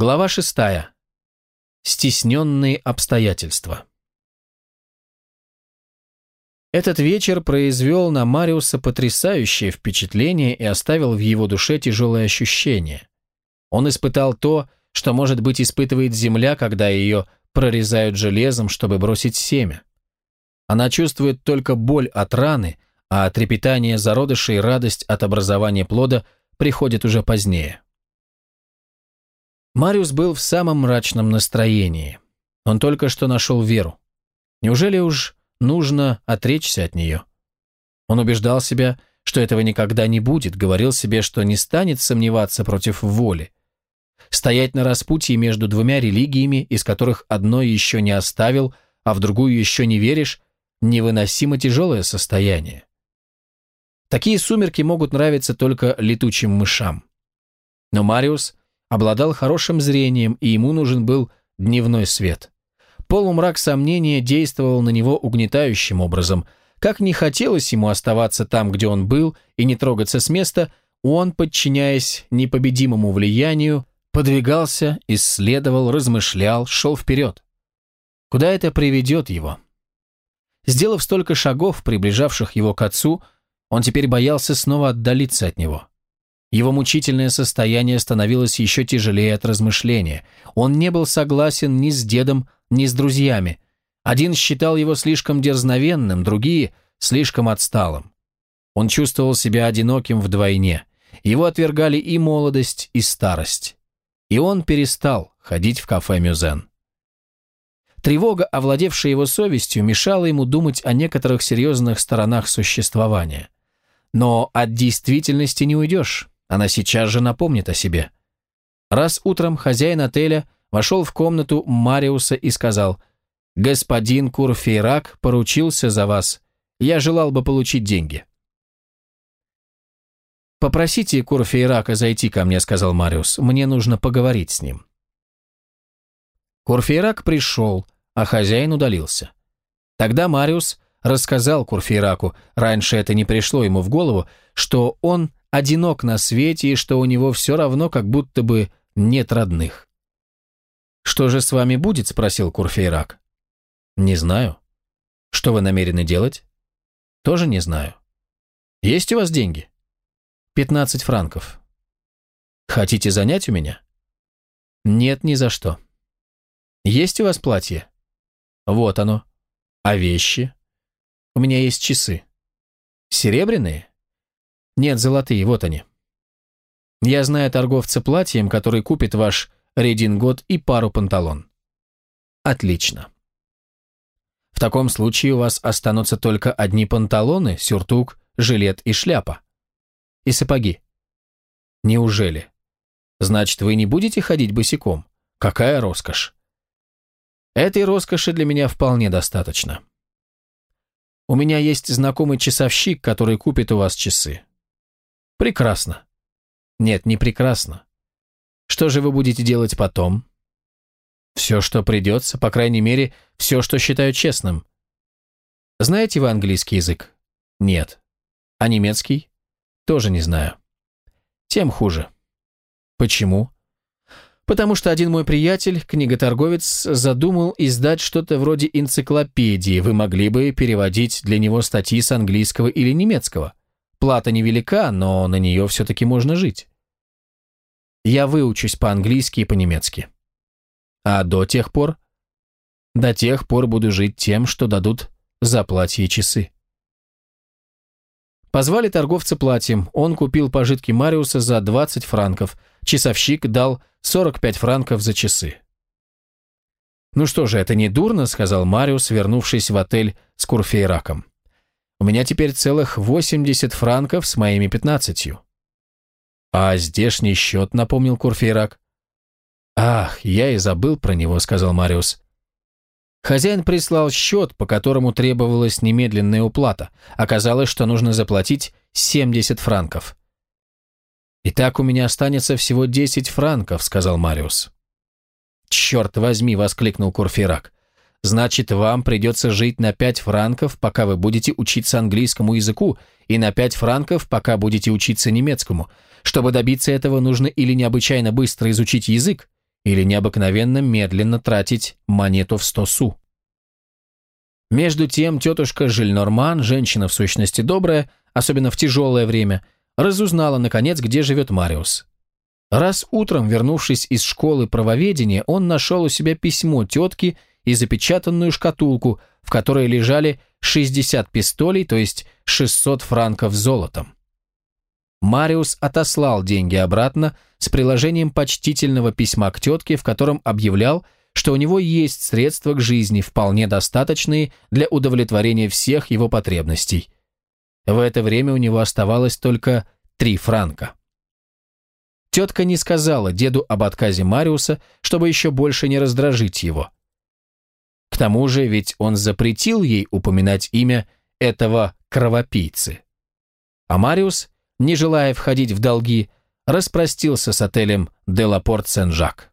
Глава шестая. Стесненные обстоятельства. Этот вечер произвел на Мариуса потрясающее впечатление и оставил в его душе тяжелое ощущение. Он испытал то, что, может быть, испытывает земля, когда ее прорезают железом, чтобы бросить семя. Она чувствует только боль от раны, а трепетание зародыша и радость от образования плода приходят уже позднее. Мариус был в самом мрачном настроении. Он только что нашел веру. Неужели уж нужно отречься от нее? Он убеждал себя, что этого никогда не будет, говорил себе, что не станет сомневаться против воли. Стоять на распутье между двумя религиями, из которых одной еще не оставил, а в другую еще не веришь, невыносимо тяжелое состояние. Такие сумерки могут нравиться только летучим мышам. Но Мариус обладал хорошим зрением, и ему нужен был дневной свет. Полумрак сомнения действовал на него угнетающим образом. Как не хотелось ему оставаться там, где он был, и не трогаться с места, он, подчиняясь непобедимому влиянию, подвигался, исследовал, размышлял, шел вперед. Куда это приведет его? Сделав столько шагов, приближавших его к отцу, он теперь боялся снова отдалиться от него. Его мучительное состояние становилось еще тяжелее от размышления. Он не был согласен ни с дедом, ни с друзьями. Один считал его слишком дерзновенным, другие – слишком отсталым. Он чувствовал себя одиноким вдвойне. Его отвергали и молодость, и старость. И он перестал ходить в кафе «Мюзен». Тревога, овладевшая его совестью, мешала ему думать о некоторых серьезных сторонах существования. Но от действительности не уйдешь. Она сейчас же напомнит о себе. Раз утром хозяин отеля вошел в комнату Мариуса и сказал, «Господин Курфейрак поручился за вас. Я желал бы получить деньги». «Попросите Курфейрака зайти ко мне», — сказал Мариус. «Мне нужно поговорить с ним». Курфейрак пришел, а хозяин удалился. Тогда Мариус рассказал Курфейраку, раньше это не пришло ему в голову, что он одинок на свете и что у него все равно как будто бы нет родных. «Что же с вами будет?» – спросил Курфейрак. «Не знаю». «Что вы намерены делать?» «Тоже не знаю». «Есть у вас деньги?» «Пятнадцать франков». «Хотите занять у меня?» «Нет, ни за что». «Есть у вас платье?» «Вот оно». «А вещи?» «У меня есть часы». «Серебряные?» Нет, золотые, вот они. Я знаю торговца платьем, который купит ваш редингот и пару панталон. Отлично. В таком случае у вас останутся только одни панталоны, сюртук, жилет и шляпа. И сапоги. Неужели? Значит, вы не будете ходить босиком? Какая роскошь. Этой роскоши для меня вполне достаточно. У меня есть знакомый часовщик, который купит у вас часы. Прекрасно. Нет, не прекрасно. Что же вы будете делать потом? Все, что придется, по крайней мере, все, что считаю честным. Знаете вы английский язык? Нет. А немецкий? Тоже не знаю. Тем хуже. Почему? Потому что один мой приятель, книготорговец, задумал издать что-то вроде энциклопедии. Вы могли бы переводить для него статьи с английского или немецкого. Плата невелика, но на нее все-таки можно жить. Я выучусь по-английски и по-немецки. А до тех пор? До тех пор буду жить тем, что дадут за платье и часы. Позвали торговца платьем, он купил пожитки Мариуса за 20 франков, часовщик дал 45 франков за часы. «Ну что же, это не дурно», — сказал Мариус, вернувшись в отель с Курфейраком. У меня теперь целых 80 франков с моими пятнадцатью. А здешний счет, напомнил Курфейрак. Ах, я и забыл про него, сказал Мариус. Хозяин прислал счет, по которому требовалась немедленная уплата. Оказалось, что нужно заплатить 70 франков. «Итак, у меня останется всего 10 франков», — сказал Мариус. «Черт возьми!» — воскликнул Курфейрак. Значит, вам придется жить на 5 франков, пока вы будете учиться английскому языку, и на 5 франков, пока будете учиться немецкому. Чтобы добиться этого, нужно или необычайно быстро изучить язык, или необыкновенно медленно тратить монету в сто су. Между тем тетушка Жильнорман, женщина в сущности добрая, особенно в тяжелое время, разузнала, наконец, где живет Мариус. Раз утром, вернувшись из школы правоведения, он нашел у себя письмо тетки и запечатанную шкатулку, в которой лежали 60 пистолей, то есть 600 франков золотом. Мариус отослал деньги обратно с приложением почтительного письма к тетке, в котором объявлял, что у него есть средства к жизни, вполне достаточные для удовлетворения всех его потребностей. В это время у него оставалось только три франка. Тетка не сказала деду об отказе Мариуса, чтобы еще больше не раздражить его. К тому же ведь он запретил ей упоминать имя этого кровопийцы. А Мариус, не желая входить в долги, распростился с отелем «Делапорт Сен-Жак».